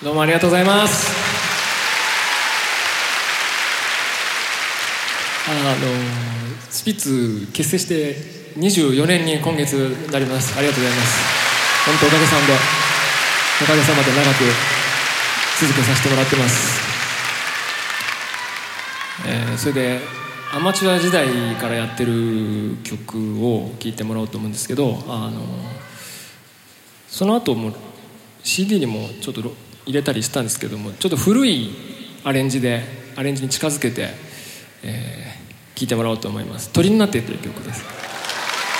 どうもありがとうございます。あのスピッツ結成して24年に今月なります。ありがとうございます。本当おかげさんでおかげさまで長く続けさせてもらってます、えーそれでアマチュア時代からやってる曲を聴いてもらおうと思うんですけどあのその後も CD にもちょっと入れたりしたんですけどもちょっと古いアレンジでアレンジに近づけて、えー、いてもらおうと思います「鳥になって」という曲です。